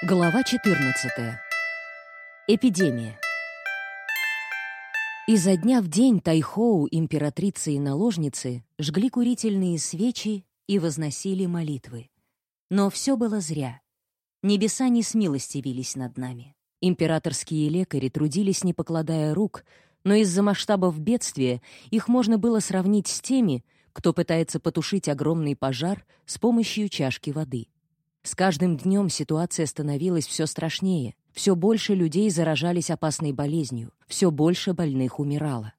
Глава 14. Эпидемия. Изо дня в день Тайхоу, императрицы и наложницы, жгли курительные свечи и возносили молитвы. Но все было зря. Небеса не смилостивились над нами. Императорские лекари трудились, не покладая рук, но из-за масштабов бедствия их можно было сравнить с теми, кто пытается потушить огромный пожар с помощью чашки воды. С каждым днем ситуация становилась все страшнее. Все больше людей заражались опасной болезнью, все больше больных умирало.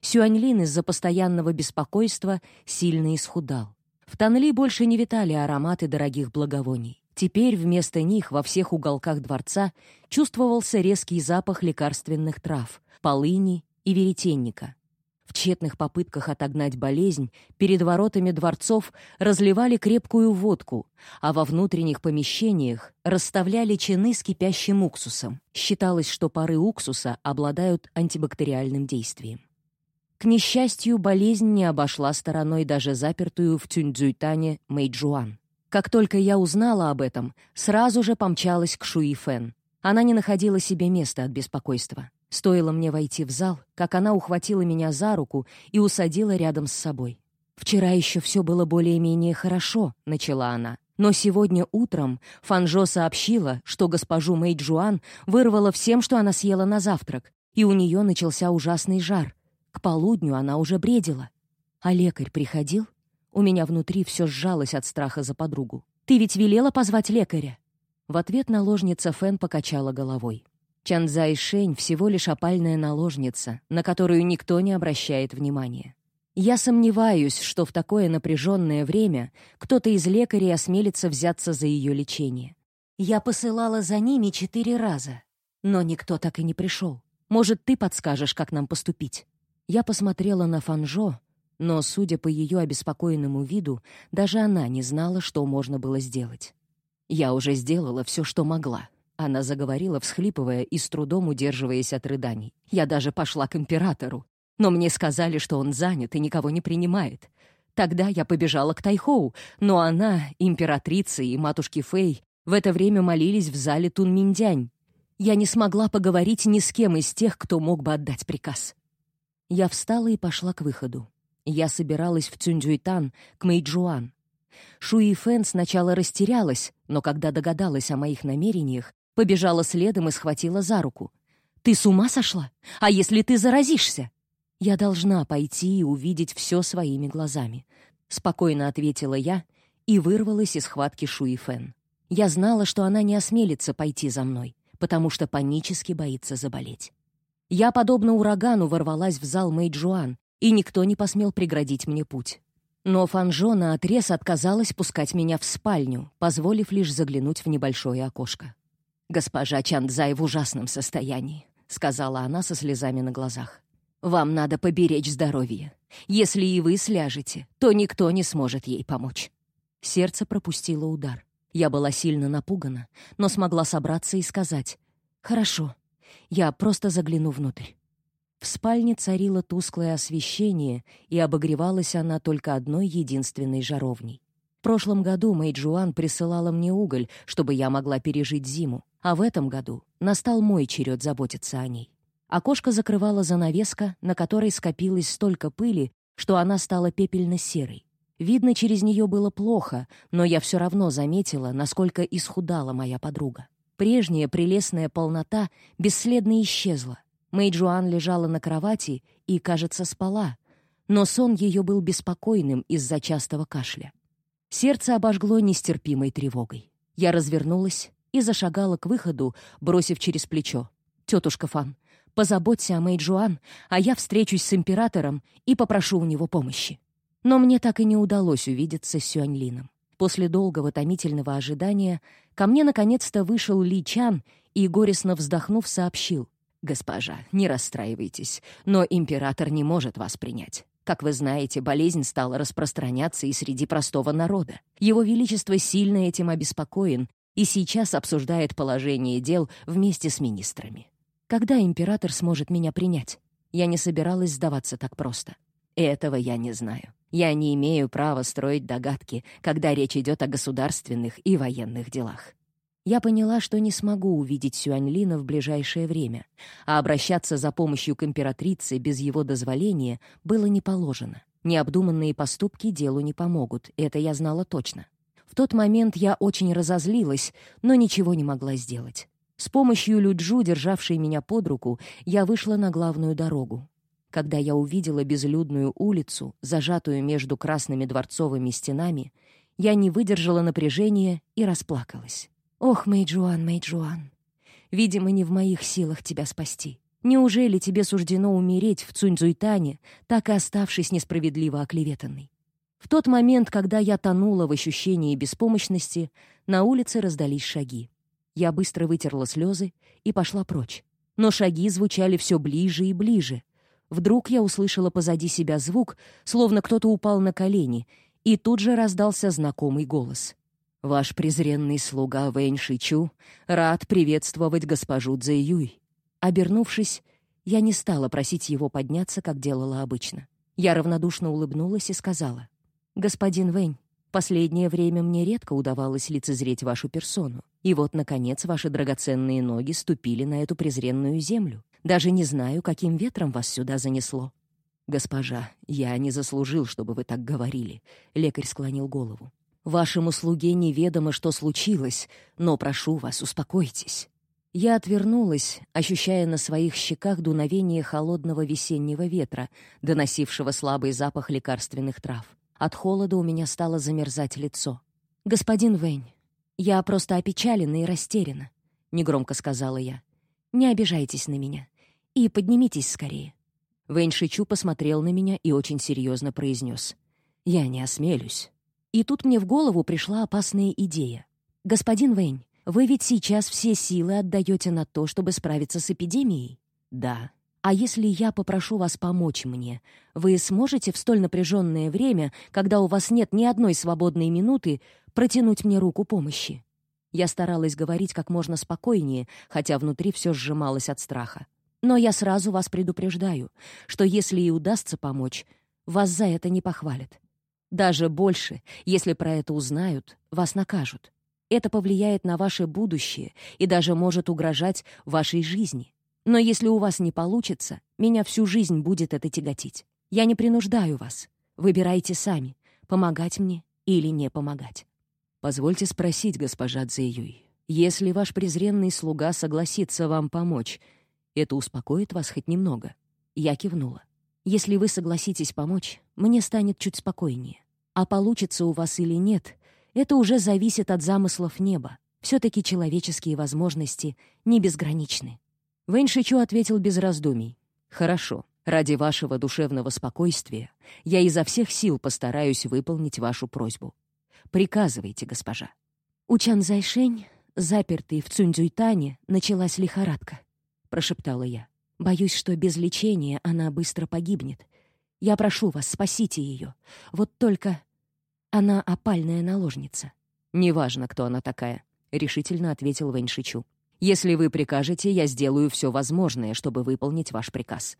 Сюаньлин из-за постоянного беспокойства сильно исхудал. В Танли больше не витали ароматы дорогих благовоний. Теперь вместо них во всех уголках дворца чувствовался резкий запах лекарственных трав, полыни и веретенника. Тщетных попытках отогнать болезнь перед воротами дворцов разливали крепкую водку, а во внутренних помещениях расставляли чины с кипящим уксусом. Считалось, что пары уксуса обладают антибактериальным действием. К несчастью, болезнь не обошла стороной даже запертую в Тюньцзюйтане Мэйджуан. Как только я узнала об этом, сразу же помчалась к Шуи Фэн. Она не находила себе места от беспокойства. Стоило мне войти в зал, как она ухватила меня за руку и усадила рядом с собой. «Вчера еще все было более-менее хорошо», — начала она. Но сегодня утром Фанжо сообщила, что госпожу Мэйджуан вырвала всем, что она съела на завтрак, и у нее начался ужасный жар. К полудню она уже бредила. А лекарь приходил? У меня внутри все сжалось от страха за подругу. «Ты ведь велела позвать лекаря?» В ответ наложница Фэн покачала головой. Чанзай Шень всего лишь опальная наложница, на которую никто не обращает внимания. Я сомневаюсь, что в такое напряженное время кто-то из лекарей осмелится взяться за ее лечение. Я посылала за ними четыре раза, но никто так и не пришел. Может, ты подскажешь, как нам поступить?» Я посмотрела на Фанжо, но, судя по ее обеспокоенному виду, даже она не знала, что можно было сделать. «Я уже сделала все, что могла», она заговорила, всхлипывая и с трудом удерживаясь от рыданий. «Я даже пошла к императору. Но мне сказали, что он занят и никого не принимает. Тогда я побежала к Тайхоу, но она, императрица и матушки Фэй, в это время молились в зале Тунминдянь. Я не смогла поговорить ни с кем из тех, кто мог бы отдать приказ. Я встала и пошла к выходу. Я собиралась в Цюньцзюйтан, к Мэйджуан. Шуи Фэн сначала растерялась, но когда догадалась о моих намерениях, Побежала следом и схватила за руку. «Ты с ума сошла? А если ты заразишься?» «Я должна пойти и увидеть все своими глазами», — спокойно ответила я и вырвалась из хватки Шуи Фэн. Я знала, что она не осмелится пойти за мной, потому что панически боится заболеть. Я, подобно урагану, ворвалась в зал Мэйджуан, и никто не посмел преградить мне путь. Но Фанжо наотрез отказалась пускать меня в спальню, позволив лишь заглянуть в небольшое окошко. «Госпожа Чандзай в ужасном состоянии», — сказала она со слезами на глазах. «Вам надо поберечь здоровье. Если и вы сляжете, то никто не сможет ей помочь». Сердце пропустило удар. Я была сильно напугана, но смогла собраться и сказать «Хорошо, я просто загляну внутрь». В спальне царило тусклое освещение, и обогревалась она только одной единственной жаровней. Прошлом году Мэйджуан присылала мне уголь, чтобы я могла пережить зиму. А в этом году настал мой черед заботиться о ней. Окошко закрывала занавеска, на которой скопилось столько пыли, что она стала пепельно-серой. Видно, через нее было плохо, но я все равно заметила, насколько исхудала моя подруга. Прежняя прелестная полнота бесследно исчезла. Мэйджуан лежала на кровати и, кажется, спала, но сон ее был беспокойным из-за частого кашля. Сердце обожгло нестерпимой тревогой. Я развернулась и зашагала к выходу, бросив через плечо. «Тетушка Фан, позаботься о Мэйджуан, а я встречусь с императором и попрошу у него помощи». Но мне так и не удалось увидеться с Сюаньлином. После долгого томительного ожидания ко мне наконец-то вышел Ли Чан и, горестно вздохнув, сообщил. «Госпожа, не расстраивайтесь, но император не может вас принять. Как вы знаете, болезнь стала распространяться и среди простого народа. Его Величество сильно этим обеспокоен и сейчас обсуждает положение дел вместе с министрами. Когда император сможет меня принять? Я не собиралась сдаваться так просто. Этого я не знаю. Я не имею права строить догадки, когда речь идет о государственных и военных делах. Я поняла, что не смогу увидеть Сюаньлина в ближайшее время, а обращаться за помощью к императрице без его дозволения было не положено. Необдуманные поступки делу не помогут, это я знала точно. В тот момент я очень разозлилась, но ничего не могла сделать. С помощью Люджу, державшей меня под руку, я вышла на главную дорогу. Когда я увидела безлюдную улицу, зажатую между красными дворцовыми стенами, я не выдержала напряжения и расплакалась. «Ох, Мэйджуан, Мэйджуан, видимо, не в моих силах тебя спасти. Неужели тебе суждено умереть в Цуньцзуйтане, так и оставшись несправедливо оклеветанной?» В тот момент, когда я тонула в ощущении беспомощности, на улице раздались шаги. Я быстро вытерла слезы и пошла прочь. Но шаги звучали все ближе и ближе. Вдруг я услышала позади себя звук, словно кто-то упал на колени, и тут же раздался знакомый голос. Ваш презренный слуга Вэнь Шичу рад приветствовать госпожу Цзэюй». Обернувшись, я не стала просить его подняться, как делала обычно. Я равнодушно улыбнулась и сказала, «Господин Вэнь, последнее время мне редко удавалось лицезреть вашу персону, и вот, наконец, ваши драгоценные ноги ступили на эту презренную землю. Даже не знаю, каким ветром вас сюда занесло». «Госпожа, я не заслужил, чтобы вы так говорили», — лекарь склонил голову. Вашему слуге неведомо, что случилось, но прошу вас, успокойтесь». Я отвернулась, ощущая на своих щеках дуновение холодного весеннего ветра, доносившего слабый запах лекарственных трав. От холода у меня стало замерзать лицо. «Господин Вэнь, я просто опечалена и растеряна», — негромко сказала я. «Не обижайтесь на меня и поднимитесь скорее». Вэнь Шичу посмотрел на меня и очень серьезно произнес. «Я не осмелюсь. И тут мне в голову пришла опасная идея. «Господин Вэнь, вы ведь сейчас все силы отдаете на то, чтобы справиться с эпидемией?» «Да». «А если я попрошу вас помочь мне, вы сможете в столь напряженное время, когда у вас нет ни одной свободной минуты, протянуть мне руку помощи?» Я старалась говорить как можно спокойнее, хотя внутри все сжималось от страха. Но я сразу вас предупреждаю, что если и удастся помочь, вас за это не похвалят. Даже больше, если про это узнают, вас накажут. Это повлияет на ваше будущее и даже может угрожать вашей жизни. Но если у вас не получится, меня всю жизнь будет это тяготить. Я не принуждаю вас. Выбирайте сами, помогать мне или не помогать. Позвольте спросить, госпожа Цзэюй, если ваш презренный слуга согласится вам помочь, это успокоит вас хоть немного? Я кивнула. Если вы согласитесь помочь, мне станет чуть спокойнее. А получится у вас или нет, это уже зависит от замыслов неба. Все-таки человеческие возможности не безграничны. Вэнь Шичу ответил без раздумий. «Хорошо. Ради вашего душевного спокойствия я изо всех сил постараюсь выполнить вашу просьбу. Приказывайте, госпожа». У Чан Зайшень, запертый в Цуньцзюйтане, началась лихорадка, — прошептала я. Боюсь, что без лечения она быстро погибнет. Я прошу вас, спасите ее. Вот только она опальная наложница». «Неважно, кто она такая», — решительно ответил Вэньшичу. «Если вы прикажете, я сделаю все возможное, чтобы выполнить ваш приказ».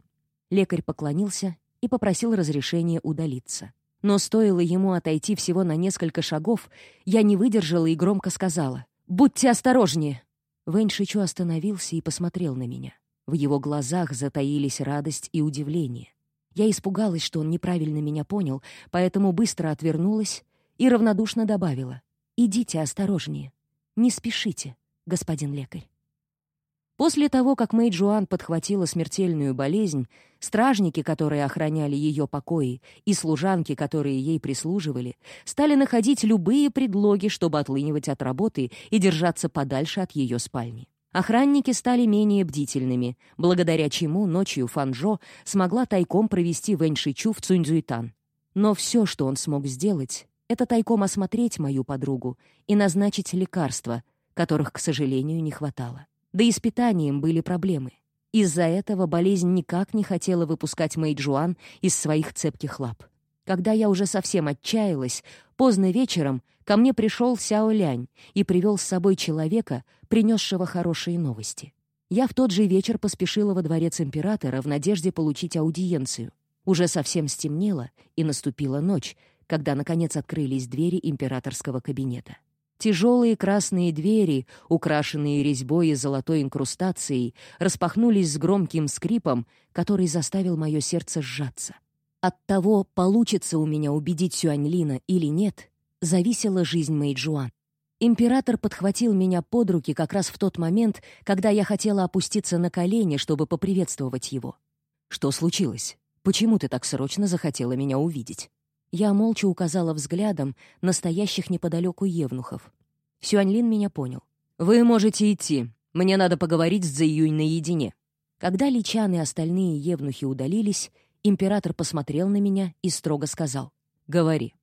Лекарь поклонился и попросил разрешения удалиться. Но стоило ему отойти всего на несколько шагов, я не выдержала и громко сказала «Будьте осторожнее!» Вэнь Шичу остановился и посмотрел на меня. В его глазах затаились радость и удивление. Я испугалась, что он неправильно меня понял, поэтому быстро отвернулась и равнодушно добавила. «Идите осторожнее. Не спешите, господин лекарь». После того, как Мэй Джуан подхватила смертельную болезнь, стражники, которые охраняли ее покои, и служанки, которые ей прислуживали, стали находить любые предлоги, чтобы отлынивать от работы и держаться подальше от ее спальни. Охранники стали менее бдительными, благодаря чему ночью Фанжо смогла тайком провести Вэнь Шичу в Цуньцзуйтан. Но все, что он смог сделать, это тайком осмотреть мою подругу и назначить лекарства, которых, к сожалению, не хватало. Да и с питанием были проблемы. Из-за этого болезнь никак не хотела выпускать Мэйджуан из своих цепких лап. Когда я уже совсем отчаялась, поздно вечером ко мне пришел Сяо Лянь и привел с собой человека, принесшего хорошие новости. Я в тот же вечер поспешила во дворец императора в надежде получить аудиенцию. Уже совсем стемнело, и наступила ночь, когда, наконец, открылись двери императорского кабинета. Тяжелые красные двери, украшенные резьбой и золотой инкрустацией, распахнулись с громким скрипом, который заставил мое сердце сжаться. От того, получится у меня убедить Сюаньлина или нет, зависела жизнь Мэйджуан. Император подхватил меня под руки как раз в тот момент, когда я хотела опуститься на колени, чтобы поприветствовать его. «Что случилось? Почему ты так срочно захотела меня увидеть?» Я молча указала взглядом настоящих неподалеку евнухов. Сюаньлин меня понял. «Вы можете идти. Мне надо поговорить с Цзэюнь наедине». Когда Личан и остальные евнухи удалились, император посмотрел на меня и строго сказал «Говори».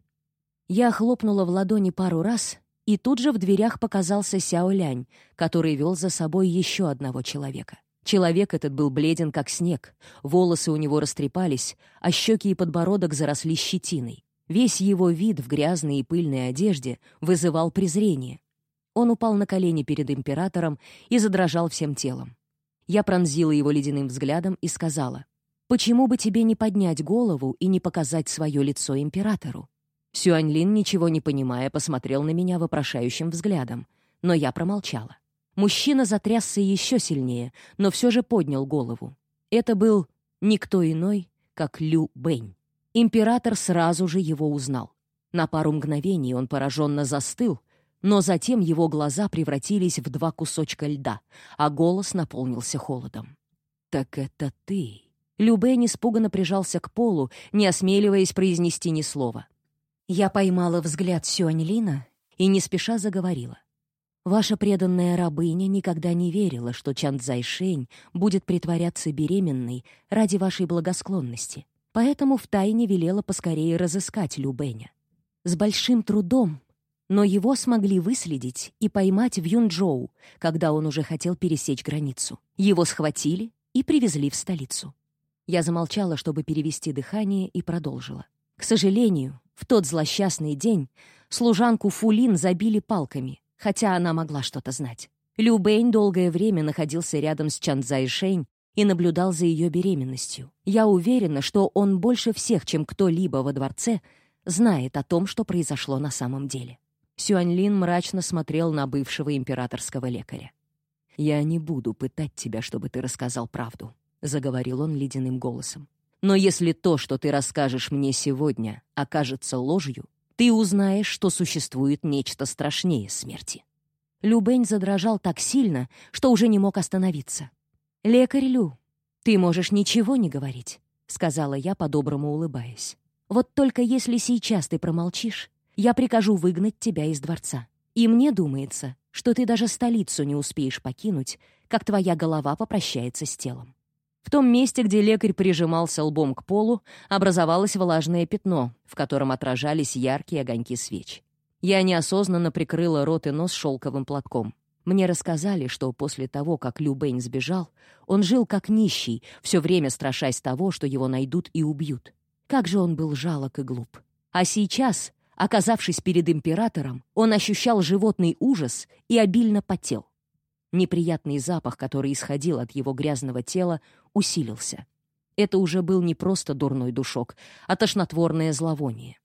Я хлопнула в ладони пару раз, и тут же в дверях показался Сяо Лянь, который вел за собой еще одного человека. Человек этот был бледен, как снег, волосы у него растрепались, а щеки и подбородок заросли щетиной. Весь его вид в грязной и пыльной одежде вызывал презрение. Он упал на колени перед императором и задрожал всем телом. Я пронзила его ледяным взглядом и сказала, «Почему бы тебе не поднять голову и не показать свое лицо императору?» Сюаньлин, ничего не понимая, посмотрел на меня вопрошающим взглядом, но я промолчала. Мужчина затрясся еще сильнее, но все же поднял голову. Это был никто иной, как Лю Бэнь. Император сразу же его узнал. На пару мгновений он пораженно застыл, но затем его глаза превратились в два кусочка льда, а голос наполнился холодом. «Так это ты!» Любен испуганно прижался к полу, не осмеливаясь произнести ни слова. Я поймала взгляд Сюаньлина и не спеша заговорила. Ваша преданная рабыня никогда не верила, что Чан Цзайшень будет притворяться беременной ради вашей благосклонности, поэтому втайне велела поскорее разыскать Любэня. С большим трудом, но его смогли выследить и поймать в Юнчжоу, когда он уже хотел пересечь границу. Его схватили и привезли в столицу. Я замолчала, чтобы перевести дыхание, и продолжила. К сожалению, в тот злосчастный день служанку Фулин забили палками, хотя она могла что-то знать. Лю Бэйн долгое время находился рядом с Чан Цзайшэнь и наблюдал за ее беременностью. Я уверена, что он больше всех, чем кто-либо во дворце, знает о том, что произошло на самом деле. Сюаньлин мрачно смотрел на бывшего императорского лекаря. «Я не буду пытать тебя, чтобы ты рассказал правду», — заговорил он ледяным голосом. «Но если то, что ты расскажешь мне сегодня, окажется ложью, ты узнаешь, что существует нечто страшнее смерти». Любень задрожал так сильно, что уже не мог остановиться. «Лекарь Лю, ты можешь ничего не говорить», — сказала я, по-доброму улыбаясь. «Вот только если сейчас ты промолчишь, я прикажу выгнать тебя из дворца. И мне думается, что ты даже столицу не успеешь покинуть, как твоя голова попрощается с телом». В том месте, где лекарь прижимался лбом к полу, образовалось влажное пятно, в котором отражались яркие огоньки свеч. Я неосознанно прикрыла рот и нос шелковым платком. Мне рассказали, что после того, как Лю Бэйн сбежал, он жил как нищий, все время страшась того, что его найдут и убьют. Как же он был жалок и глуп. А сейчас, оказавшись перед императором, он ощущал животный ужас и обильно потел. Неприятный запах, который исходил от его грязного тела, усилился. Это уже был не просто дурной душок, а тошнотворное зловоние.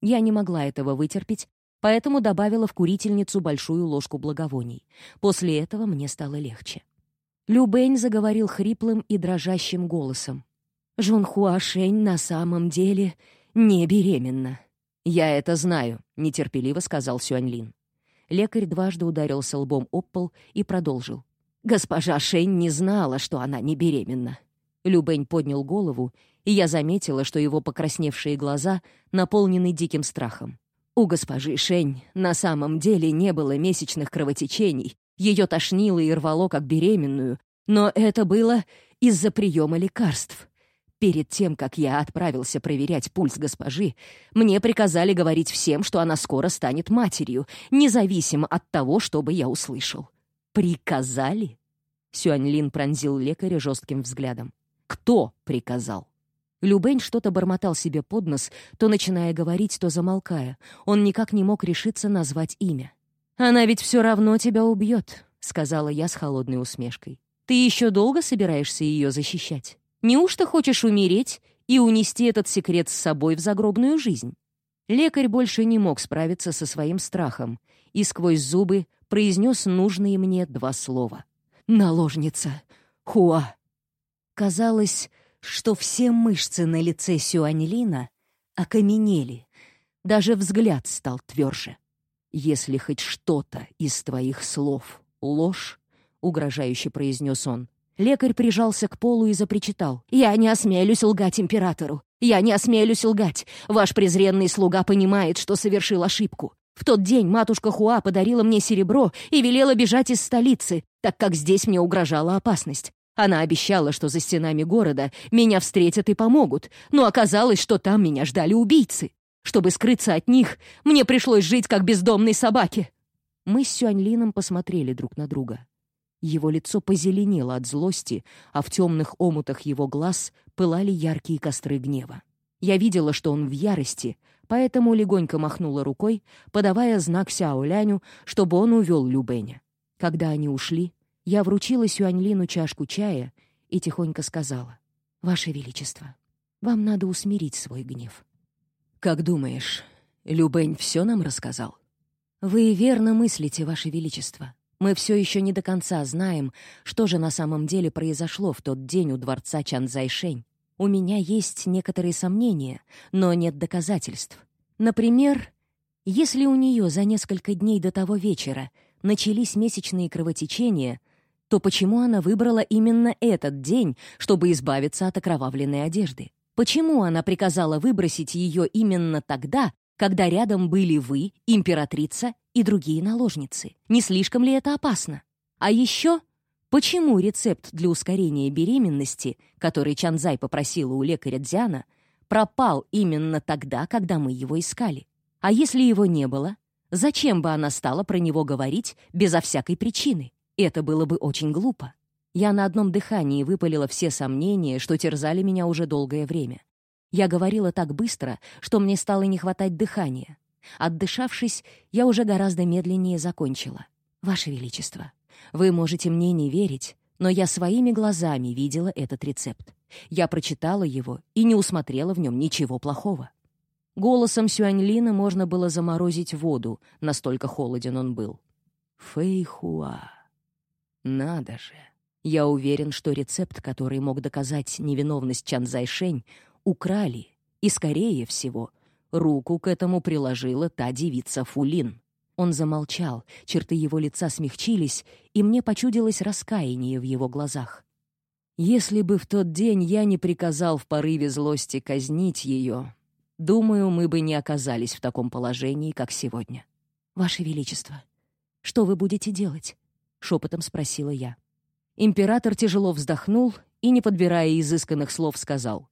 Я не могла этого вытерпеть, поэтому добавила в курительницу большую ложку благовоний. После этого мне стало легче. Любень заговорил хриплым и дрожащим голосом. «Жун Хуашень на самом деле не беременна». «Я это знаю», — нетерпеливо сказал Сюаньлин. Лекарь дважды ударился лбом об пол и продолжил. Госпожа Шень не знала, что она не беременна. Любень поднял голову, и я заметила, что его покрасневшие глаза наполнены диким страхом. У госпожи Шень на самом деле не было месячных кровотечений, ее тошнило и рвало как беременную, но это было из-за приема лекарств. Перед тем, как я отправился проверять пульс госпожи, мне приказали говорить всем, что она скоро станет матерью, независимо от того, что бы я услышал. «Приказали?» Сюаньлин пронзил лекаря жестким взглядом. «Кто приказал?» Любень что-то бормотал себе под нос, то начиная говорить, то замолкая. Он никак не мог решиться назвать имя. «Она ведь все равно тебя убьет», — сказала я с холодной усмешкой. «Ты еще долго собираешься ее защищать?» Неужто хочешь умереть и унести этот секрет с собой в загробную жизнь?» Лекарь больше не мог справиться со своим страхом и сквозь зубы произнес нужные мне два слова. «Наложница! Хуа!» Казалось, что все мышцы на лице Сюаньлина окаменели, даже взгляд стал тверже. «Если хоть что-то из твоих слов — ложь», — угрожающе произнес он, лекарь прижался к полу и запричитал. «Я не осмелюсь лгать императору! Я не осмелюсь лгать! Ваш презренный слуга понимает, что совершил ошибку. В тот день матушка Хуа подарила мне серебро и велела бежать из столицы, так как здесь мне угрожала опасность. Она обещала, что за стенами города меня встретят и помогут, но оказалось, что там меня ждали убийцы. Чтобы скрыться от них, мне пришлось жить как бездомной собаке. Мы с Сюаньлином посмотрели друг на друга. Его лицо позеленело от злости, а в темных омутах его глаз пылали яркие костры гнева. Я видела, что он в ярости, поэтому легонько махнула рукой, подавая знак Сяо Ляню, чтобы он увел Любэня. Когда они ушли, я вручила Сюаньлину чашку чая и тихонько сказала, «Ваше Величество, вам надо усмирить свой гнев». «Как думаешь, Любень все нам рассказал?» «Вы верно мыслите, Ваше Величество. Мы все еще не до конца знаем, что же на самом деле произошло в тот день у дворца Чанзайшень. У меня есть некоторые сомнения, но нет доказательств. Например, если у нее за несколько дней до того вечера начались месячные кровотечения, то почему она выбрала именно этот день, чтобы избавиться от окровавленной одежды? Почему она приказала выбросить ее именно тогда, когда рядом были вы, императрица и другие наложницы? Не слишком ли это опасно? А еще, почему рецепт для ускорения беременности, который Чанзай попросила у лекаря Дзяна, пропал именно тогда, когда мы его искали? А если его не было, зачем бы она стала про него говорить безо всякой причины? Это было бы очень глупо. Я на одном дыхании выпалила все сомнения, что терзали меня уже долгое время. Я говорила так быстро, что мне стало не хватать дыхания. Отдышавшись, я уже гораздо медленнее закончила. «Ваше Величество, вы можете мне не верить, но я своими глазами видела этот рецепт. Я прочитала его и не усмотрела в нем ничего плохого». Голосом Сюаньлина можно было заморозить воду, настолько холоден он был. «Фэйхуа, надо же!» Я уверен, что рецепт, который мог доказать невиновность Чан Зайшень, украли, и, скорее всего, руку к этому приложила та девица Фулин. Он замолчал, черты его лица смягчились, и мне почудилось раскаяние в его глазах. Если бы в тот день я не приказал в порыве злости казнить ее, думаю, мы бы не оказались в таком положении, как сегодня. «Ваше Величество, что вы будете делать?» — шепотом спросила я. Император тяжело вздохнул и, не подбирая изысканных слов, сказал,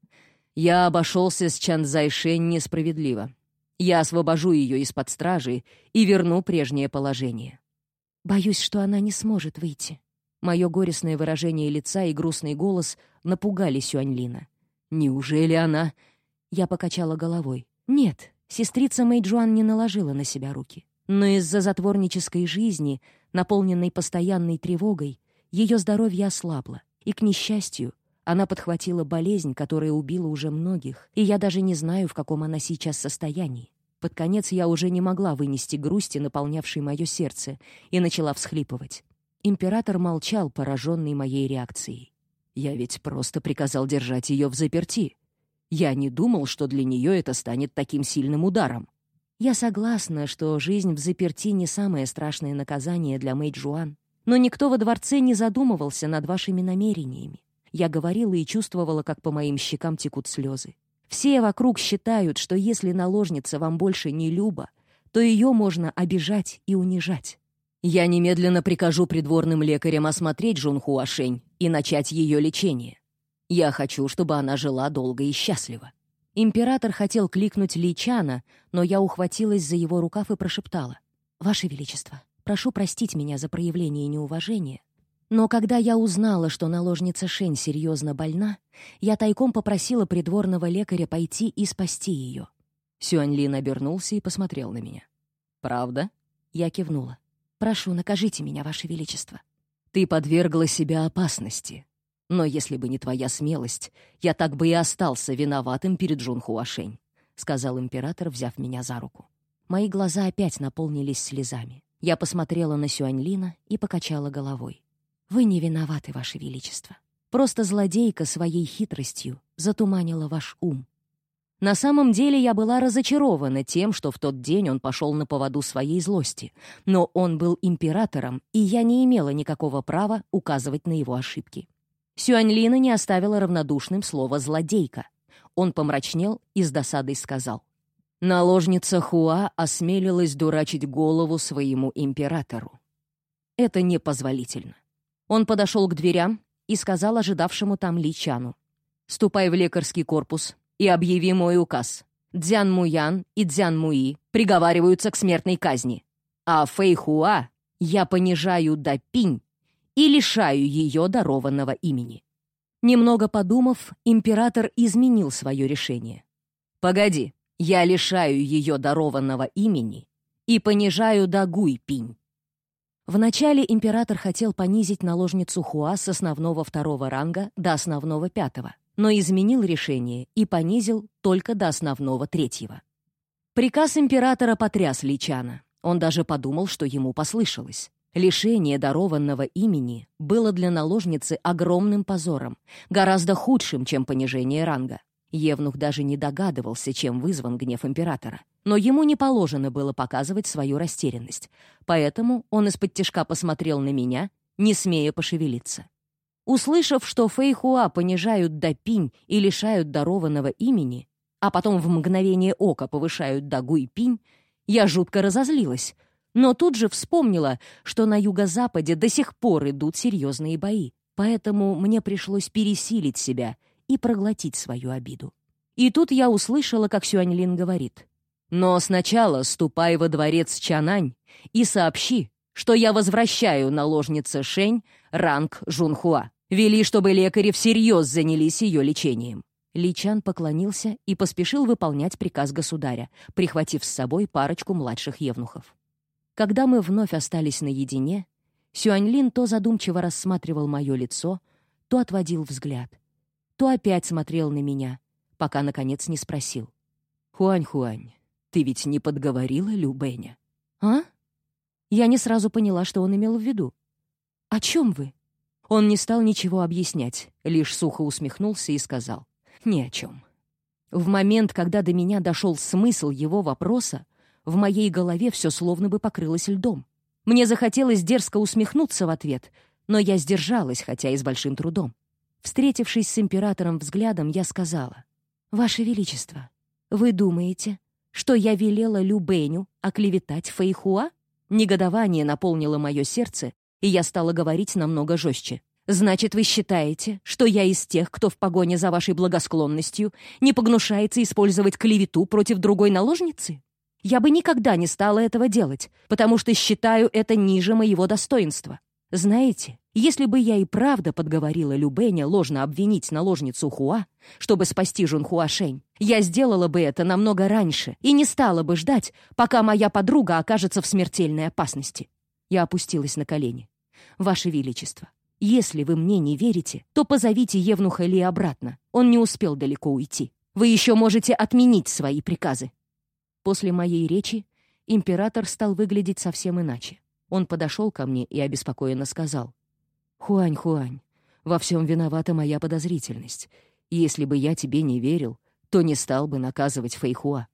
«Я обошелся с Чанзайшень несправедливо. Я освобожу ее из-под стражи и верну прежнее положение». «Боюсь, что она не сможет выйти». Мое горестное выражение лица и грустный голос напугали Сюаньлина. «Неужели она...» Я покачала головой. «Нет, сестрица Мэйджуан не наложила на себя руки. Но из-за затворнической жизни, наполненной постоянной тревогой, ее здоровье ослабло, и, к несчастью, она подхватила болезнь, которая убила уже многих, и я даже не знаю, в каком она сейчас состоянии. Под конец я уже не могла вынести грусти, наполнявшей мое сердце, и начала всхлипывать. Император молчал, пораженный моей реакцией. Я ведь просто приказал держать ее в заперти. Я не думал, что для нее это станет таким сильным ударом. Я согласна, что жизнь в заперти не самое страшное наказание для Мэй Джуан. Но никто во дворце не задумывался над вашими намерениями. Я говорила и чувствовала, как по моим щекам текут слезы. Все вокруг считают, что если наложница вам больше не люба, то ее можно обижать и унижать. Я немедленно прикажу придворным лекарям осмотреть Жун Хуашень и начать ее лечение. Я хочу, чтобы она жила долго и счастливо. Император хотел кликнуть Ли Чана, но я ухватилась за его рукав и прошептала. «Ваше Величество, Прошу простить меня за проявление неуважения. Но когда я узнала, что наложница Шень серьезно больна, я тайком попросила придворного лекаря пойти и спасти ее. Сюаньлин обернулся и посмотрел на меня. «Правда?» Я кивнула. «Прошу, накажите меня, Ваше Величество». «Ты подвергла себя опасности. Но если бы не твоя смелость, я так бы и остался виноватым перед Джун Хуашень. сказал император, взяв меня за руку. Мои глаза опять наполнились слезами. Я посмотрела на Сюаньлина и покачала головой. «Вы не виноваты, Ваше Величество. Просто злодейка своей хитростью затуманила ваш ум. На самом деле я была разочарована тем, что в тот день он пошел на поводу своей злости, но он был императором, и я не имела никакого права указывать на его ошибки. Сюаньлина не оставила равнодушным слово «злодейка». Он помрачнел и с досадой сказал. Наложница Хуа осмелилась дурачить голову своему императору. Это непозволительно. Он подошел к дверям и сказал ожидавшему там Ли Чану. «Ступай в лекарский корпус, и объяви мой указ. Дзян Муян и Дзян Муи приговариваются к смертной казни, а Фэй Хуа я понижаю до пинь и лишаю ее дарованного имени». Немного подумав, император изменил свое решение. «Погоди, я лишаю ее дарованного имени и понижаю до Гуй-пинь». Вначале император хотел понизить наложницу Хуа с основного второго ранга до основного пятого, но изменил решение и понизил только до основного третьего. Приказ императора потряс Личана. Он даже подумал, что ему послышалось. Лишение дарованного имени было для наложницы огромным позором, гораздо худшим, чем понижение ранга. Евнух даже не догадывался, чем вызван гнев императора. Но ему не положено было показывать свою растерянность, поэтому он из-под тяжка посмотрел на меня, не смея пошевелиться. Услышав, что Фэйхуа понижают до пинь и лишают дарованного имени, а потом в мгновение ока повышают до гуй-пинь, я жутко разозлилась, но тут же вспомнила, что на юго-западе до сих пор идут серьезные бои, поэтому мне пришлось пересилить себя и проглотить свою обиду. И тут я услышала, как Сюаньлин говорит, «Но сначала ступай во дворец Чанань и сообщи, что я возвращаю наложнице Шень ранг Жунхуа». Вели, чтобы лекари всерьез занялись ее лечением». Личан поклонился и поспешил выполнять приказ государя, прихватив с собой парочку младших евнухов. Когда мы вновь остались наедине, Сюаньлин то задумчиво рассматривал мое лицо, то отводил взгляд, то опять смотрел на меня, пока, наконец, не спросил. «Хуань-Хуань, ты ведь не подговорила Лю Бэня?» «А?» Я не сразу поняла, что он имел в виду. «О чем вы?» Он не стал ничего объяснять, лишь сухо усмехнулся и сказал «Ни о чем». В момент, когда до меня дошел смысл его вопроса, в моей голове все словно бы покрылось льдом. Мне захотелось дерзко усмехнуться в ответ, но я сдержалась, хотя и с большим трудом. Встретившись с императором взглядом, я сказала, «Ваше Величество, вы думаете, что я велела Любеню оклеветать Фэйхуа?» Негодование наполнило мое сердце, и я стала говорить намного жестче. «Значит, вы считаете, что я из тех, кто в погоне за вашей благосклонностью не погнушается использовать клевету против другой наложницы? Я бы никогда не стала этого делать, потому что считаю это ниже моего достоинства. Знаете, если бы я и правда подговорила Любеня ложно обвинить наложницу Хуа, чтобы спасти Жунхуа Шень, я сделала бы это намного раньше и не стала бы ждать, пока моя подруга окажется в смертельной опасности. Я опустилась на колени. «Ваше Величество, если вы мне не верите, то позовите Евнуха Ли обратно. Он не успел далеко уйти. Вы еще можете отменить свои приказы». После моей речи император стал выглядеть совсем иначе. Он подошел ко мне и обеспокоенно сказал. «Хуань, Хуань, во всем виновата моя подозрительность. Если бы я тебе не верил, то не стал бы наказывать Фэйхуа».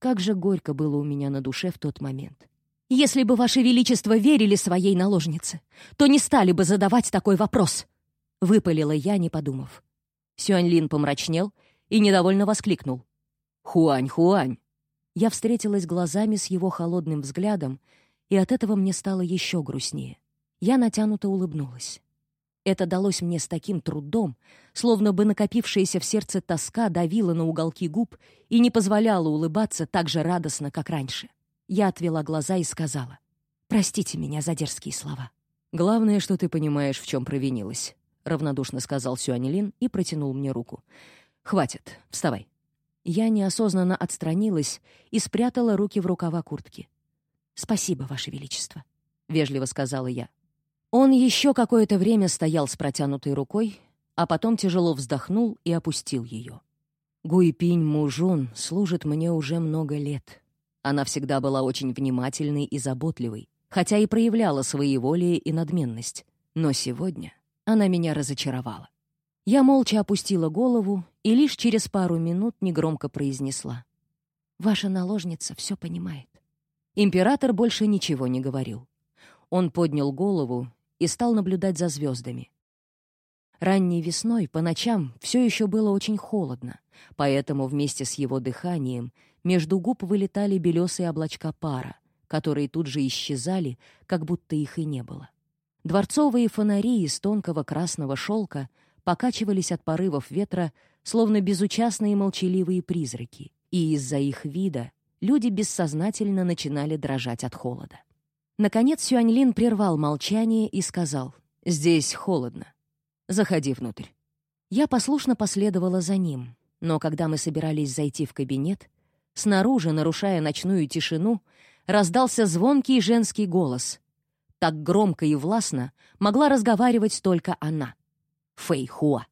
Как же горько было у меня на душе в тот момент. Если бы, Ваше Величество, верили своей наложнице, то не стали бы задавать такой вопрос. Выпалила я, не подумав. Сюаньлин помрачнел и недовольно воскликнул. «Хуань, Хуань!» Я встретилась глазами с его холодным взглядом, и от этого мне стало еще грустнее. Я натянуто улыбнулась. Это далось мне с таким трудом, словно бы накопившаяся в сердце тоска давила на уголки губ и не позволяла улыбаться так же радостно, как раньше. Я отвела глаза и сказала. «Простите меня за дерзкие слова». «Главное, что ты понимаешь, в чем провинилась», — равнодушно сказал Сюанилин и протянул мне руку. «Хватит, вставай». Я неосознанно отстранилась и спрятала руки в рукава куртки. «Спасибо, Ваше Величество», — вежливо сказала я. Он еще какое-то время стоял с протянутой рукой, а потом тяжело вздохнул и опустил ее. Гуйпинь Мужун служит мне уже много лет. Она всегда была очень внимательной и заботливой, хотя и проявляла своеволие и надменность. Но сегодня она меня разочаровала. Я молча опустила голову и лишь через пару минут негромко произнесла. «Ваша наложница все понимает». Император больше ничего не говорил. Он поднял голову и стал наблюдать за звездами. Ранней весной по ночам все еще было очень холодно, поэтому вместе с его дыханием между губ вылетали белесые облачка пара, которые тут же исчезали, как будто их и не было. Дворцовые фонари из тонкого красного шелка покачивались от порывов ветра, словно безучастные молчаливые призраки, и из-за их вида люди бессознательно начинали дрожать от холода. Наконец Сюаньлин прервал молчание и сказал, «Здесь холодно. Заходи внутрь». Я послушно последовала за ним, но когда мы собирались зайти в кабинет, снаружи, нарушая ночную тишину, раздался звонкий женский голос. Так громко и властно могла разговаривать только она, Фэй Хуа.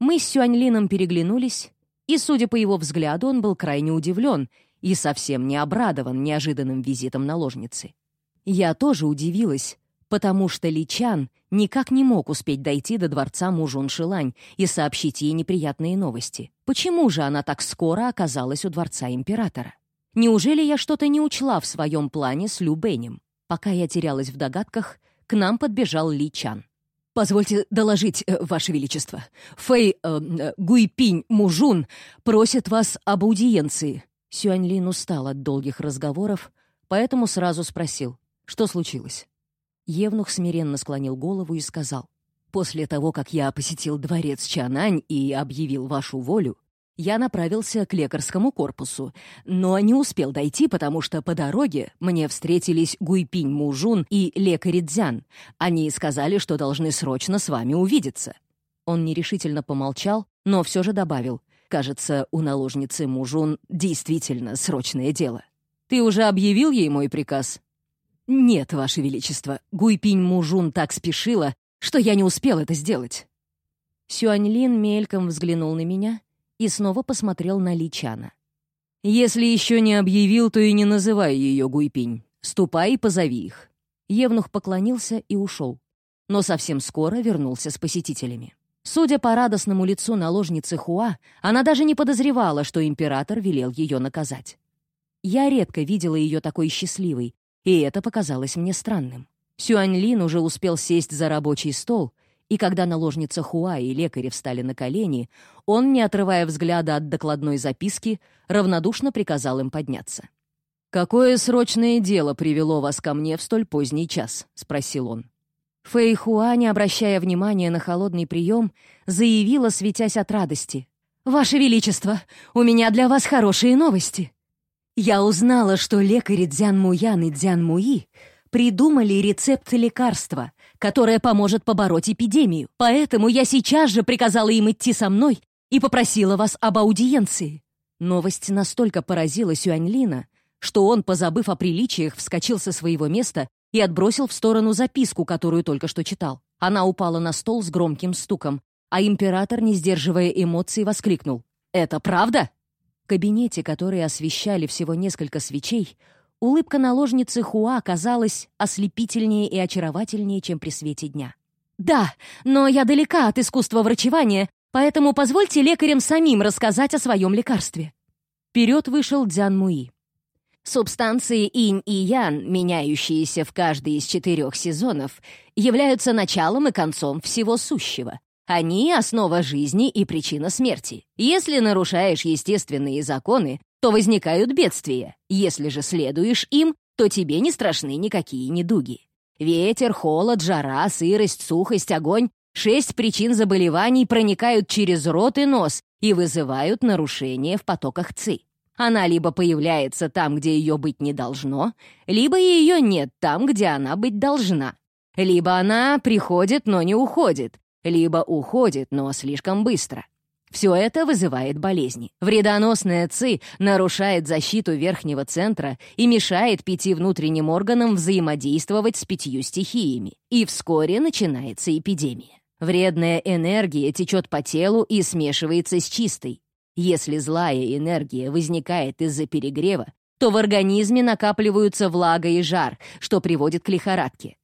Мы с Сюаньлином переглянулись, и, судя по его взгляду, он был крайне удивлен и совсем не обрадован неожиданным визитом наложницы. Я тоже удивилась, потому что Ли Чан никак не мог успеть дойти до дворца Мужун Шилань и сообщить ей неприятные новости. Почему же она так скоро оказалась у дворца императора? Неужели я что-то не учла в своем плане с Лю Бенем? Пока я терялась в догадках, к нам подбежал Ли Чан. «Позвольте доложить, э, Ваше Величество. Фэй э, э, Гуйпинь Мужун просит вас об аудиенции». Сюаньлин устал от долгих разговоров, поэтому сразу спросил. Что случилось?» Евнух смиренно склонил голову и сказал. «После того, как я посетил дворец Чанань и объявил вашу волю, я направился к лекарскому корпусу, но не успел дойти, потому что по дороге мне встретились Гуйпинь Мужун и лекарь Дзян. Они сказали, что должны срочно с вами увидеться». Он нерешительно помолчал, но все же добавил. «Кажется, у наложницы Мужун действительно срочное дело. Ты уже объявил ей мой приказ?» «Нет, Ваше Величество, Гуйпинь Мужун так спешила, что я не успел это сделать». Сюаньлин мельком взглянул на меня и снова посмотрел на Личана. «Если еще не объявил, то и не называй ее Гуйпинь. Ступай и позови их». Евнух поклонился и ушел, но совсем скоро вернулся с посетителями. Судя по радостному лицу наложницы Хуа, она даже не подозревала, что император велел ее наказать. Я редко видела ее такой счастливой, и это показалось мне странным. Сюаньлин уже успел сесть за рабочий стол, и когда наложница Хуа и лекари встали на колени, он, не отрывая взгляда от докладной записки, равнодушно приказал им подняться. «Какое срочное дело привело вас ко мне в столь поздний час?» — спросил он. Фэй Хуа, не обращая внимания на холодный прием, заявила, светясь от радости. «Ваше Величество, у меня для вас хорошие новости!» Я узнала, что лекари Дзян Муян и Дзян Муи придумали рецепт лекарства, которое поможет побороть эпидемию. Поэтому я сейчас же приказала им идти со мной и попросила вас об аудиенции». Новость настолько поразила Сюаньлина, что он, позабыв о приличиях, вскочил со своего места и отбросил в сторону записку, которую только что читал. Она упала на стол с громким стуком, а император, не сдерживая эмоций, воскликнул. «Это правда?» Кабинете, который освещали всего несколько свечей, улыбка наложницы Хуа казалась ослепительнее и очаровательнее, чем при свете дня. «Да, но я далека от искусства врачевания, поэтому позвольте лекарям самим рассказать о своем лекарстве». Вперед вышел Дзян Муи. Субстанции инь и ян, меняющиеся в каждый из четырех сезонов, являются началом и концом всего сущего. Они — основа жизни и причина смерти. Если нарушаешь естественные законы, то возникают бедствия. Если же следуешь им, то тебе не страшны никакие недуги. Ветер, холод, жара, сырость, сухость, огонь — шесть причин заболеваний проникают через рот и нос и вызывают нарушения в потоках ЦИ. Она либо появляется там, где ее быть не должно, либо ее нет там, где она быть должна. Либо она приходит, но не уходит, либо уходит, но слишком быстро. Все это вызывает болезни. Вредоносная ЦИ нарушает защиту верхнего центра и мешает пяти внутренним органам взаимодействовать с пятью стихиями. И вскоре начинается эпидемия. Вредная энергия течет по телу и смешивается с чистой. Если злая энергия возникает из-за перегрева, то в организме накапливаются влага и жар, что приводит к лихорадке.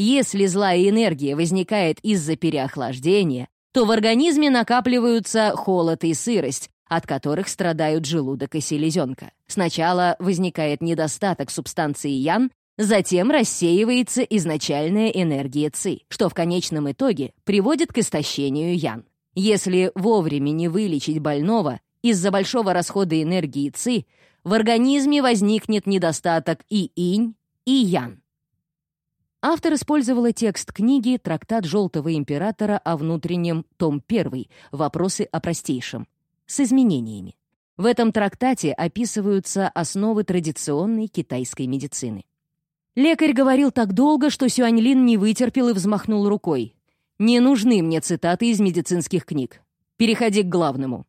Если злая энергия возникает из-за переохлаждения, то в организме накапливаются холод и сырость, от которых страдают желудок и селезенка. Сначала возникает недостаток субстанции ян, затем рассеивается изначальная энергия ци, что в конечном итоге приводит к истощению ян. Если вовремя не вылечить больного из-за большого расхода энергии ци, в организме возникнет недостаток и инь, и ян. Автор использовала текст книги «Трактат Желтого Императора о внутреннем, том 1, «Вопросы о простейшем», с изменениями. В этом трактате описываются основы традиционной китайской медицины. Лекарь говорил так долго, что Сюаньлин не вытерпел и взмахнул рукой. «Не нужны мне цитаты из медицинских книг. Переходи к главному».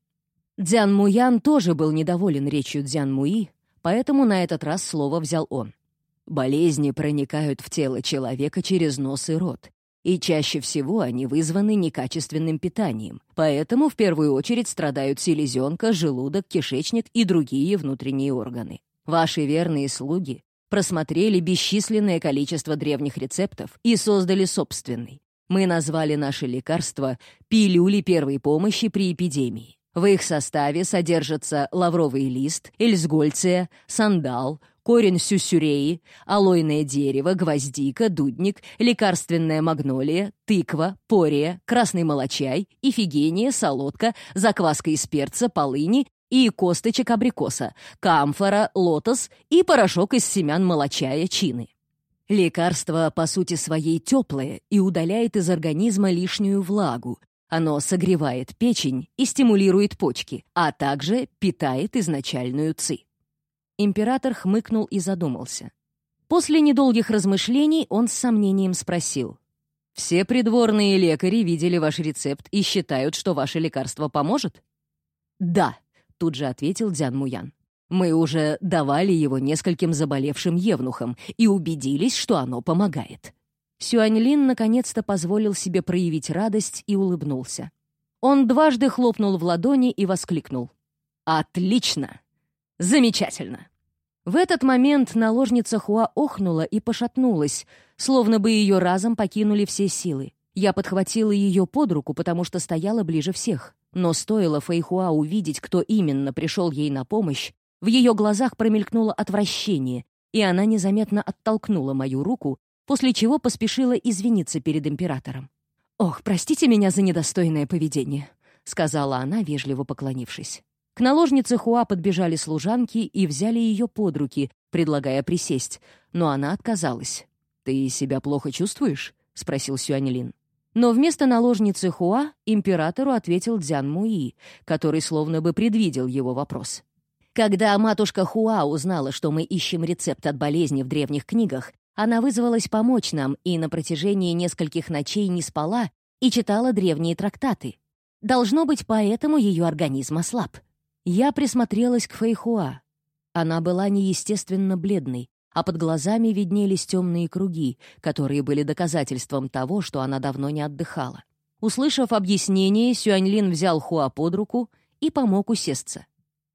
Дзян Муян тоже был недоволен речью Дзян Муи, поэтому на этот раз слово взял он. Болезни проникают в тело человека через нос и рот, и чаще всего они вызваны некачественным питанием, поэтому в первую очередь страдают селезенка, желудок, кишечник и другие внутренние органы. Ваши верные слуги просмотрели бесчисленное количество древних рецептов и создали собственный. Мы назвали наши лекарства «пилюли первой помощи при эпидемии». В их составе содержатся лавровый лист, эльсгольция, сандал, корень сюсюреи, алойное дерево, гвоздика, дудник, лекарственная магнолия, тыква, пория, красный молочай, ифигения, солодка, закваска из перца, полыни и косточек абрикоса, камфора, лотос и порошок из семян молочая чины. Лекарство, по сути своей, теплое и удаляет из организма лишнюю влагу, оно согревает печень и стимулирует почки, а также питает изначальную ци. Император хмыкнул и задумался. После недолгих размышлений он с сомнением спросил. «Все придворные лекари видели ваш рецепт и считают, что ваше лекарство поможет?» «Да», — тут же ответил Дзян Муян. «Мы уже давали его нескольким заболевшим евнухам и убедились, что оно помогает». Сюаньлин наконец-то позволил себе проявить радость и улыбнулся. Он дважды хлопнул в ладони и воскликнул. «Отлично! Замечательно!» В этот момент наложница Хуа охнула и пошатнулась, словно бы ее разом покинули все силы. Я подхватила ее под руку, потому что стояла ближе всех. Но стоило Фэйхуа увидеть, кто именно пришел ей на помощь, в ее глазах промелькнуло отвращение, и она незаметно оттолкнула мою руку, после чего поспешила извиниться перед императором. «Ох, простите меня за недостойное поведение», — сказала она, вежливо поклонившись. К наложнице Хуа подбежали служанки и взяли ее под руки, предлагая присесть, но она отказалась. «Ты себя плохо чувствуешь?» — спросил Сюаньлин. Но вместо наложницы Хуа императору ответил Дзян Муи, который словно бы предвидел его вопрос. Когда матушка Хуа узнала, что мы ищем рецепт от болезни в древних книгах, она вызвалась помочь нам и на протяжении нескольких ночей не спала и читала древние трактаты. Должно быть, поэтому ее организм ослаб. Я присмотрелась к Фэйхуа. Она была неестественно бледной, а под глазами виднелись темные круги, которые были доказательством того, что она давно не отдыхала. Услышав объяснение, Сюаньлин взял Хуа под руку и помог усесться.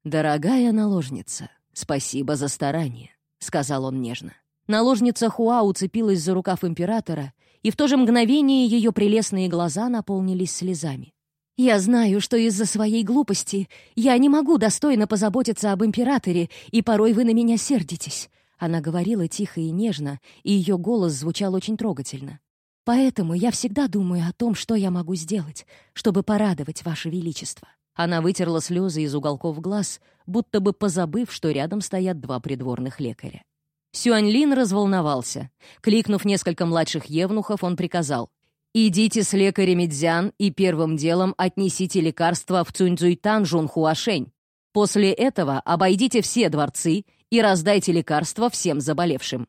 «Дорогая наложница, спасибо за старание», — сказал он нежно. Наложница Хуа уцепилась за рукав императора, и в то же мгновение ее прелестные глаза наполнились слезами. «Я знаю, что из-за своей глупости я не могу достойно позаботиться об императоре, и порой вы на меня сердитесь». Она говорила тихо и нежно, и ее голос звучал очень трогательно. «Поэтому я всегда думаю о том, что я могу сделать, чтобы порадовать Ваше Величество». Она вытерла слезы из уголков глаз, будто бы позабыв, что рядом стоят два придворных лекаря. Сюаньлин разволновался. Кликнув несколько младших евнухов, он приказал. «Идите с лекарями Дзян и первым делом отнесите лекарства в Цуньцзуйтан Жунхуашень. После этого обойдите все дворцы и раздайте лекарства всем заболевшим».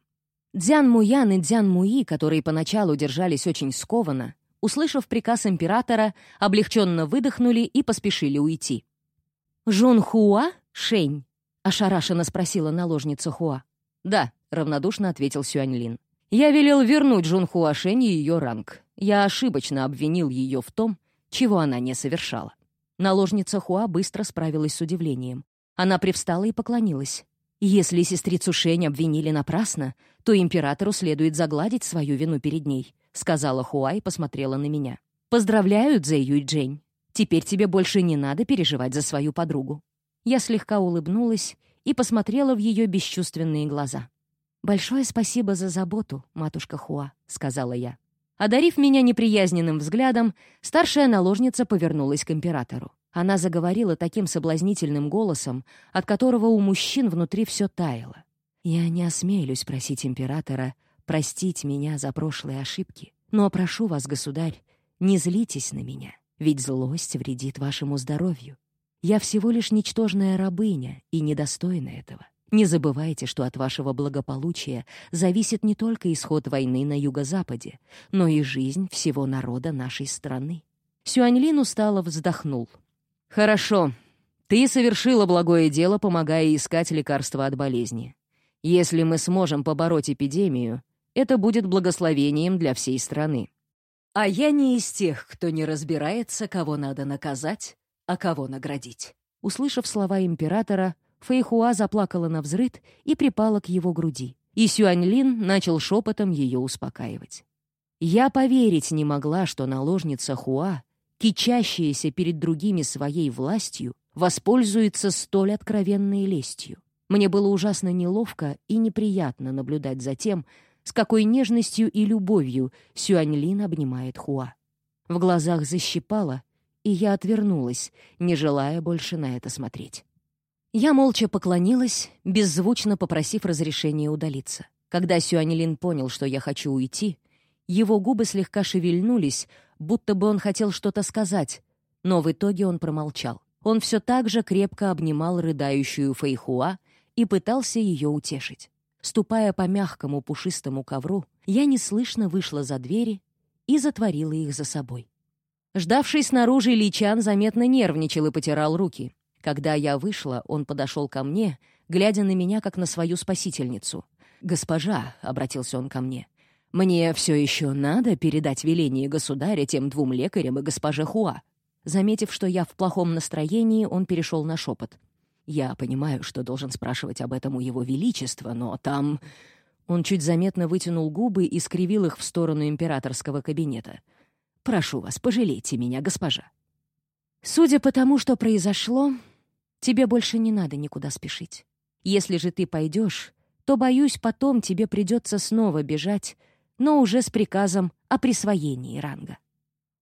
Дзян Муян и Дзян Муи, которые поначалу держались очень скованно, услышав приказ императора, облегченно выдохнули и поспешили уйти. «Жунхуа? Шень?» — ошарашенно спросила наложница Хуа. «Да», — равнодушно ответил Сюаньлин. «Я велел вернуть Джун Хуашень ее ранг. Я ошибочно обвинил ее в том, чего она не совершала». Наложница Хуа быстро справилась с удивлением. Она привстала и поклонилась. Если сестрицу Шень обвинили напрасно, то императору следует загладить свою вину перед ней, сказала Хуа и посмотрела на меня. Поздравляю, Цзэ Юйчжэнь. Теперь тебе больше не надо переживать за свою подругу. Я слегка улыбнулась и посмотрела в ее бесчувственные глаза. «Большое спасибо за заботу, матушка Хуа», — сказала я. Одарив меня неприязненным взглядом, старшая наложница повернулась к императору. Она заговорила таким соблазнительным голосом, от которого у мужчин внутри все таяло. «Я не осмелюсь просить императора простить меня за прошлые ошибки, но прошу вас, государь, не злитесь на меня, ведь злость вредит вашему здоровью. Я всего лишь ничтожная рабыня и недостойна этого. Не забывайте, что от вашего благополучия зависит не только исход войны на юго-западе, но и жизнь всего народа нашей страны». Сюаньлин устало вздохнул. «Хорошо. Ты совершила благое дело, помогая искать лекарства от болезни. Если мы сможем побороть эпидемию, это будет благословением для всей страны. А я не из тех, кто не разбирается, кого надо наказать, а кого наградить». Услышав слова императора, Фэйхуа заплакала на взрыд и припала к его груди, и Сюаньлин начал шепотом ее успокаивать. Я поверить не могла, что наложница Хуа, кичащаяся перед другими своей властью, воспользуется столь откровенной лестью. Мне было ужасно неловко и неприятно наблюдать за тем, с какой нежностью и любовью Сюаньлин обнимает Хуа. В глазах защипало, и я отвернулась, не желая больше на это смотреть. Я молча поклонилась, беззвучно попросив разрешения удалиться. Когда Сюанилин понял, что я хочу уйти, его губы слегка шевельнулись, будто бы он хотел что-то сказать, но в итоге он промолчал. Он все так же крепко обнимал рыдающую Фэйхуа и пытался ее утешить. Ступая по мягкому пушистому ковру, я неслышно вышла за двери и затворила их за собой. Ждавший снаружи Личан заметно нервничал и потирал руки. Когда я вышла, он подошел ко мне, глядя на меня, как на свою спасительницу. «Госпожа», — обратился он ко мне, — «мне все еще надо передать веление государя тем двум лекарям и госпоже Хуа». Заметив, что я в плохом настроении, он перешел на шепот. «Я понимаю, что должен спрашивать об этом у его величества, но там...» Он чуть заметно вытянул губы и скривил их в сторону императорского кабинета. «Прошу вас, пожалейте меня, госпожа». Судя по тому, что произошло, Тебе больше не надо никуда спешить. Если же ты пойдешь, то, боюсь, потом тебе придется снова бежать, но уже с приказом о присвоении ранга.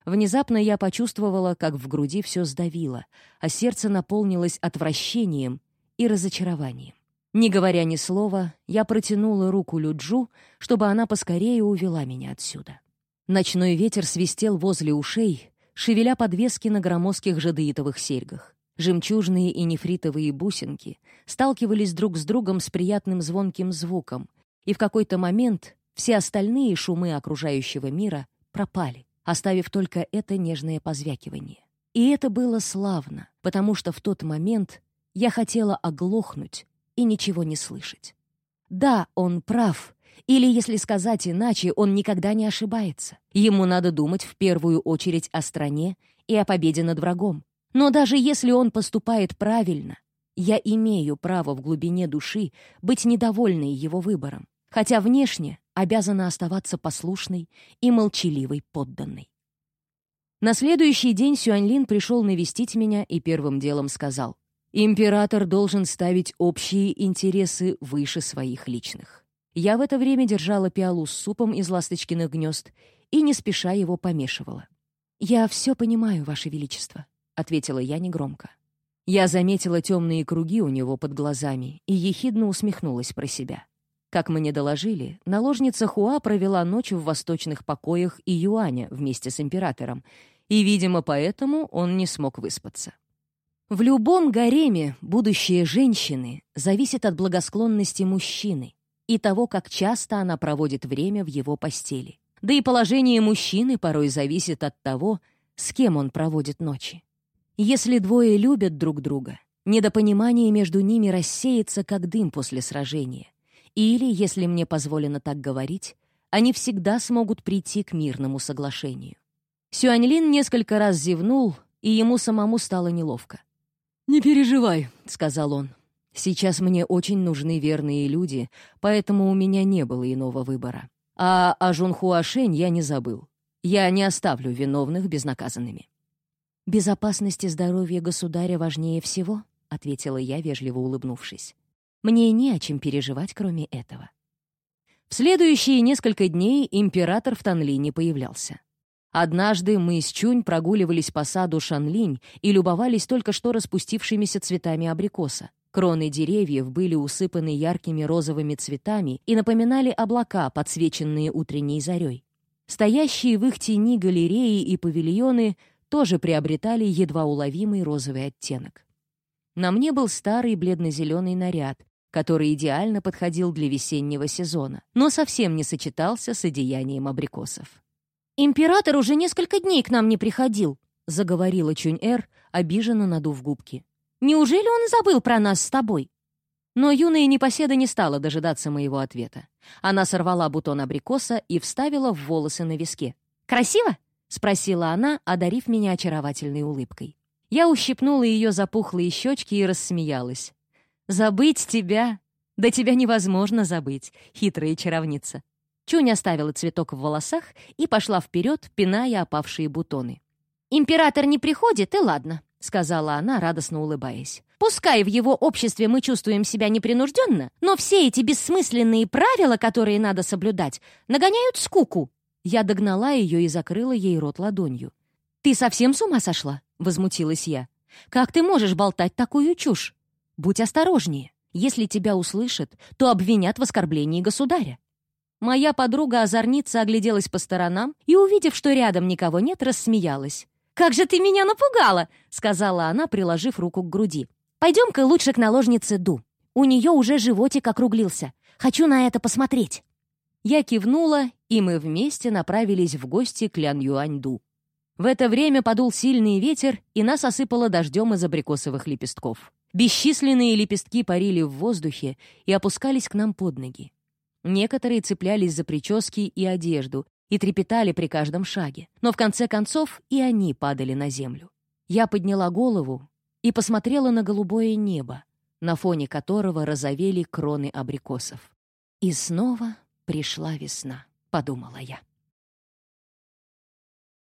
Внезапно я почувствовала, как в груди все сдавило, а сердце наполнилось отвращением и разочарованием. Не говоря ни слова, я протянула руку Люджу, чтобы она поскорее увела меня отсюда. Ночной ветер свистел возле ушей, шевеля подвески на громоздких жадеитовых серьгах. Жемчужные и нефритовые бусинки сталкивались друг с другом с приятным звонким звуком, и в какой-то момент все остальные шумы окружающего мира пропали, оставив только это нежное позвякивание. И это было славно, потому что в тот момент я хотела оглохнуть и ничего не слышать. Да, он прав, или, если сказать иначе, он никогда не ошибается. Ему надо думать в первую очередь о стране и о победе над врагом. Но даже если он поступает правильно, я имею право в глубине души быть недовольной его выбором, хотя внешне обязана оставаться послушной и молчаливой подданной. На следующий день Сюаньлин пришел навестить меня и первым делом сказал, «Император должен ставить общие интересы выше своих личных». Я в это время держала пиалу с супом из ласточкиных гнезд и не спеша его помешивала. «Я все понимаю, Ваше Величество», — ответила я негромко. Я заметила темные круги у него под глазами и ехидно усмехнулась про себя. Как мне доложили, наложница Хуа провела ночь в восточных покоях и Юаня вместе с императором, и, видимо, поэтому он не смог выспаться. В любом гареме будущее женщины зависит от благосклонности мужчины и того, как часто она проводит время в его постели. Да и положение мужчины порой зависит от того, с кем он проводит ночи. Если двое любят друг друга, недопонимание между ними рассеется, как дым после сражения. Или, если мне позволено так говорить, они всегда смогут прийти к мирному соглашению. Сюаньлин несколько раз зевнул, и ему самому стало неловко. «Не переживай», — сказал он. «Сейчас мне очень нужны верные люди, поэтому у меня не было иного выбора. А о Жунхуашень я не забыл. Я не оставлю виновных безнаказанными». «Безопасность и здоровье государя важнее всего», — ответила я, вежливо улыбнувшись. «Мне не о чем переживать, кроме этого». В следующие несколько дней император в Танли не появлялся. Однажды мы с Чунь прогуливались по саду Шанлинь и любовались только что распустившимися цветами абрикоса. Кроны деревьев были усыпаны яркими розовыми цветами и напоминали облака, подсвеченные утренней зарей. Стоящие в их тени галереи и павильоны тоже приобретали едва уловимый розовый оттенок. На мне был старый бледно-зеленый наряд, который идеально подходил для весеннего сезона, но совсем не сочетался с одеянием абрикосов. «Император уже несколько дней к нам не приходил», — заговорила Чунь-Эр, обиженно надув губки. «Неужели он забыл про нас с тобой?» Но юная непоседа не стала дожидаться моего ответа. Она сорвала бутон абрикоса и вставила в волосы на виске. «Красиво?» — спросила она, одарив меня очаровательной улыбкой. Я ущипнула ее запухлые щечки и рассмеялась. Забыть тебя? Да тебя невозможно забыть, хитрая чаровница. Чунь оставила цветок в волосах и пошла вперед, пиная опавшие бутоны. «Император не приходит, и ладно», — сказала она, радостно улыбаясь. «Пускай в его обществе мы чувствуем себя непринужденно, но все эти бессмысленные правила, которые надо соблюдать, нагоняют скуку». Я догнала ее и закрыла ей рот ладонью. «Ты совсем с ума сошла?» — возмутилась я. «Как ты можешь болтать такую чушь? Будь осторожнее. Если тебя услышат, то обвинят в оскорблении государя. Моя подруга-озорница огляделась по сторонам и, увидев, что рядом никого нет, рассмеялась. «Как же ты меня напугала!» — сказала она, приложив руку к груди. «Пойдем-ка лучше к наложнице Ду. У нее уже животик округлился. Хочу на это посмотреть». Я кивнула, и мы вместе направились в гости к Лян Юань Ду. В это время подул сильный ветер, и нас осыпало дождем из абрикосовых лепестков. Бесчисленные лепестки парили в воздухе и опускались к нам под ноги. Некоторые цеплялись за прически и одежду и трепетали при каждом шаге, но в конце концов и они падали на землю. Я подняла голову и посмотрела на голубое небо, на фоне которого розовели кроны абрикосов. И снова пришла весна, подумала я.